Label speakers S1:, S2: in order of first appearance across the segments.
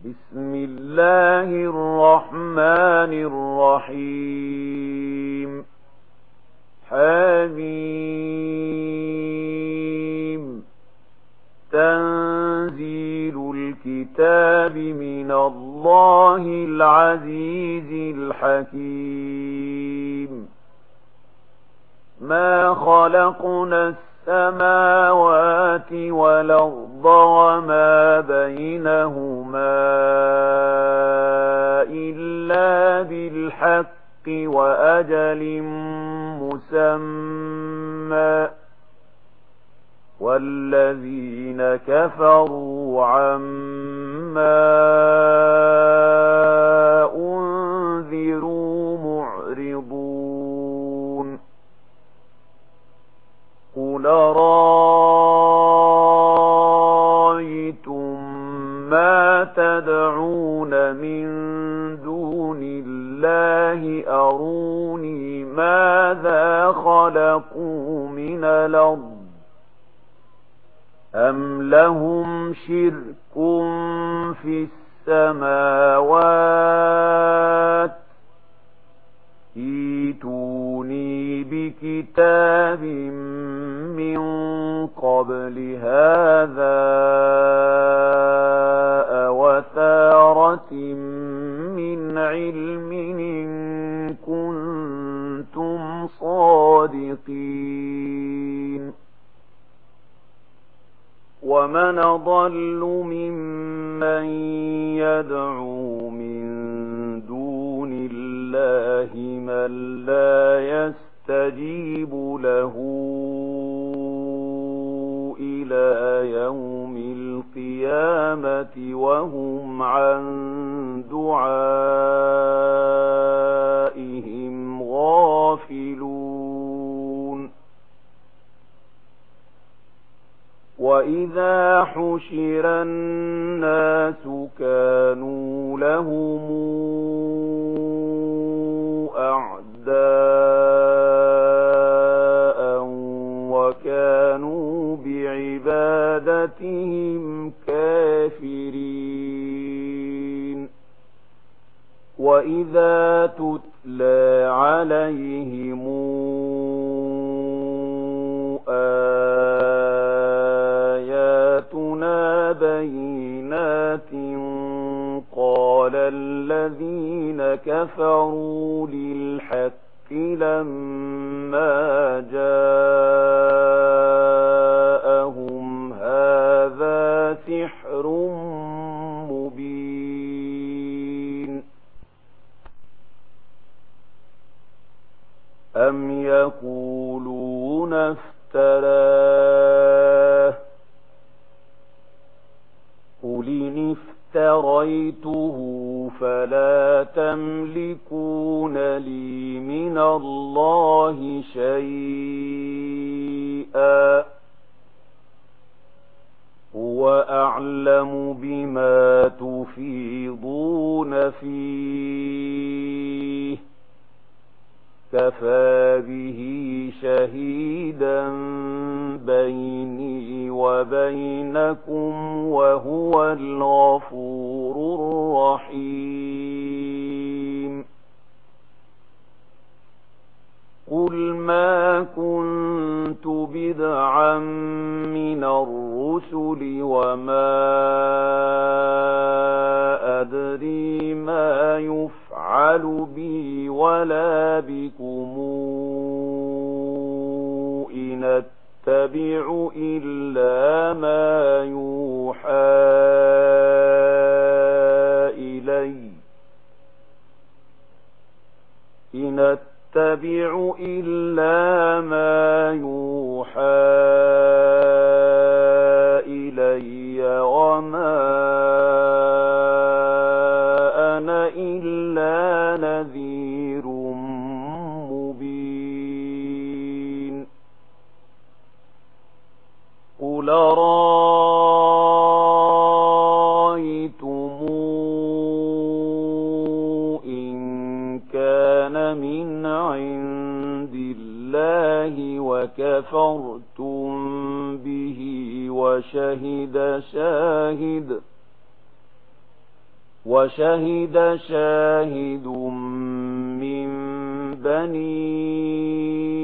S1: بسم الله الرحمن الرحيم حميم تنزيل الكتاب من الله العزيز الحكيم ما خلقنا السلام السماوات والأرض وما بينهما إلا بالحق وأجل مسمى والذين كفروا عما أم لهم شرك في السماوات إيتوني بكتاب من قبل هذا أوثارة من علم ومن ضل ممن يدعو من دون الله من لا يستجيب له إلى يوم القيامة وهم عن دعائهم إذا حُشِرَ النَّاسُ كَانُوا لَهُمْ أَعْدَاءً وَكَانُوا بِعِبَادَتِهِمْ كَافِرِينَ وَإِذَا تُتْلَى عَلَيْهِمْ الذين كفروا للحق لما جاءهم هذا سحر مبين أم يقولون افتراه قل إن افتريته فلا تملكون لي من الله شيئا هو أعلم بما تفيضون فيه كفى به شهيدا بين وبينكم وهو الغفور الرحيم قل ما كنت بدعا من الرسل وما فكفرتم به وشهد شاهد وشهد شاهد من بني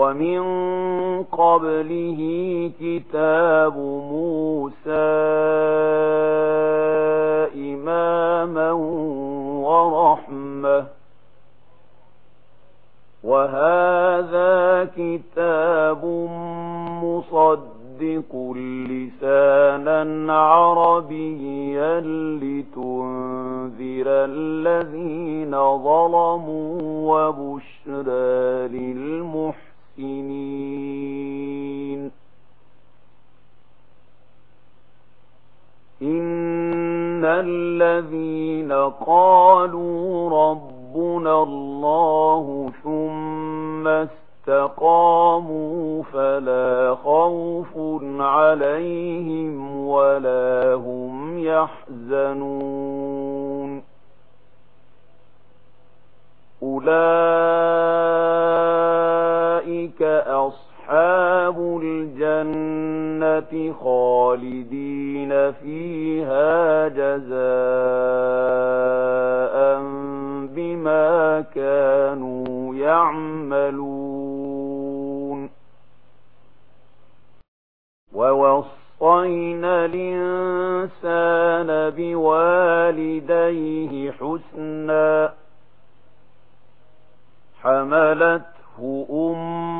S1: ومن قبله كتاب موسى إماما ورحمة وهذا كتاب مصدق إن الذين قالوا ربنا الله ثم استقاموا فلا خوف عليهم ولا هم يحزنون أولئك الجنة خالدين فيها جزاء بما كانوا يعملون ووصينا الإنسان بوالديه حسنا حملته أمه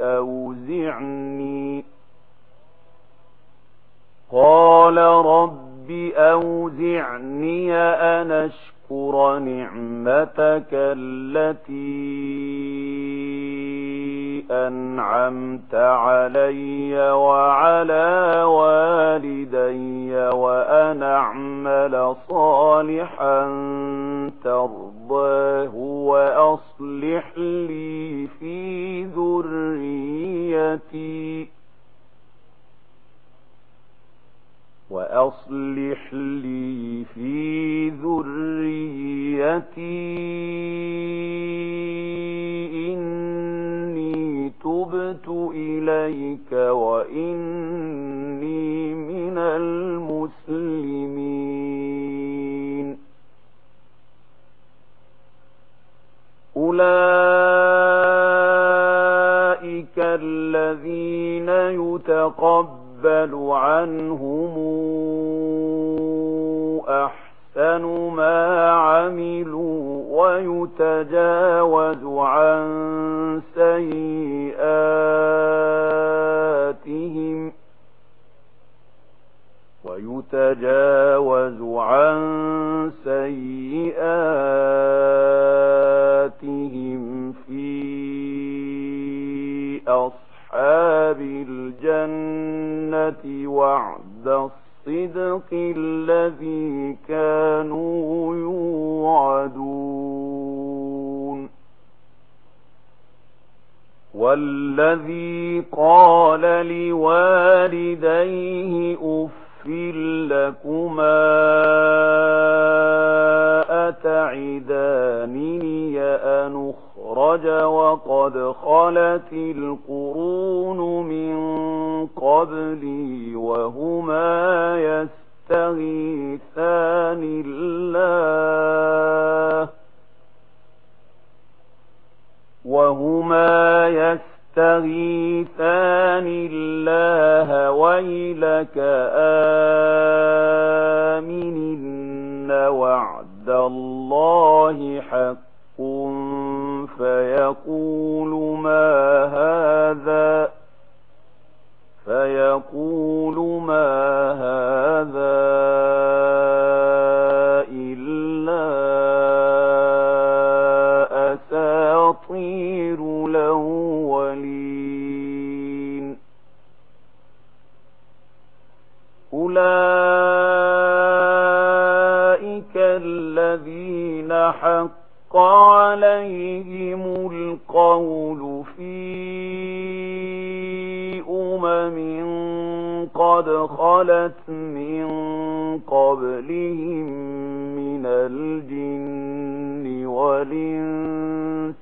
S1: أوزعني قال رب أوزعني أن أشكر نعمتك التي أنعمت علي وعلى والدي وأن أعمل صالحا ترضاه وأصلح لي في ذريتي وأصلح لي في ذريتي إليك وإني من المسلمين أولئك الذين يتقبل عنهم أحسن ما عملوا ويتجاوز عن سيئ يتجاوز عن سيئاتهم في أصحاب الجنة وعد الصدق الذي كانوا يوعدون والذي قال لوالديه أف يغفر لكما أتعداني أن أخرج وقد خلت القرون من قبلي وهما يستغيثان الله وهما يستغيثان الله ويلا إنك إن وعد الله حق فيقول ما هذا فيقول ما هذا يَأْتِيهِمُ الْقَوْلُ فِي أُمَمٍ قَدْ خَلَتْ مِنْ قَبْلِهِمْ مِنَ الْجِنِّ وَالْإِنْسِ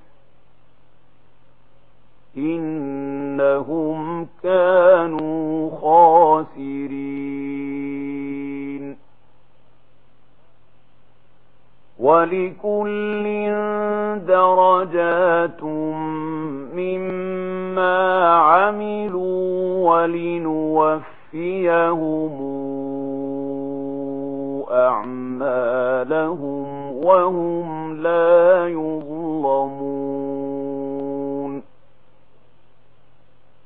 S1: إِنَّهُمْ كَانُوا خَاسِرِينَ وَلِكُلٍّ دَرَجَاتٌ مِّمَّا عَمِلُوا وَلِنُوَفِّيَهُمْ أَعْمَالَهُمْ وَهُمْ لَا يُظْلَمُونَ